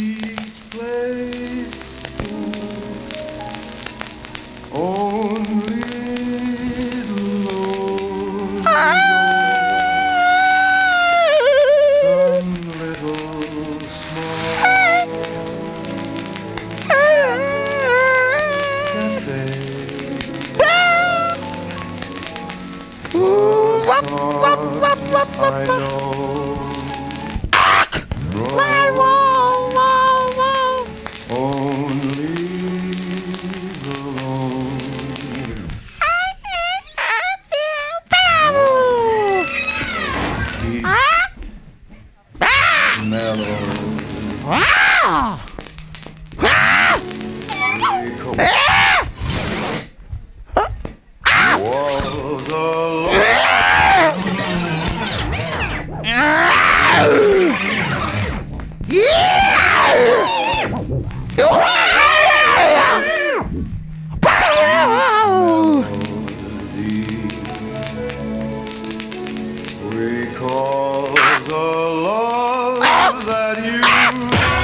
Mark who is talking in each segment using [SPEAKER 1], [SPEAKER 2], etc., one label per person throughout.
[SPEAKER 1] each place only little small cafe. I know. Mellow. Was alone. Recall the that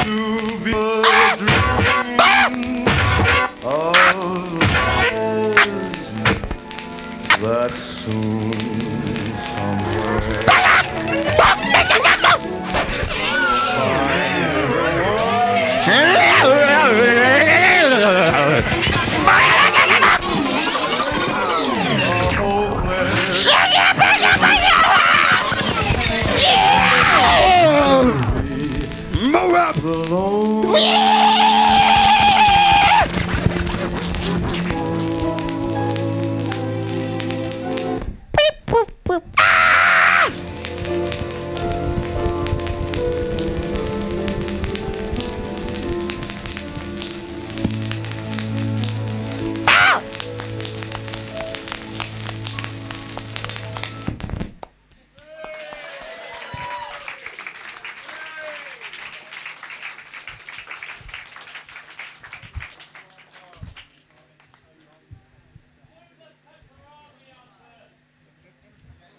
[SPEAKER 1] used to be a dream. Of ours that soon
[SPEAKER 2] up.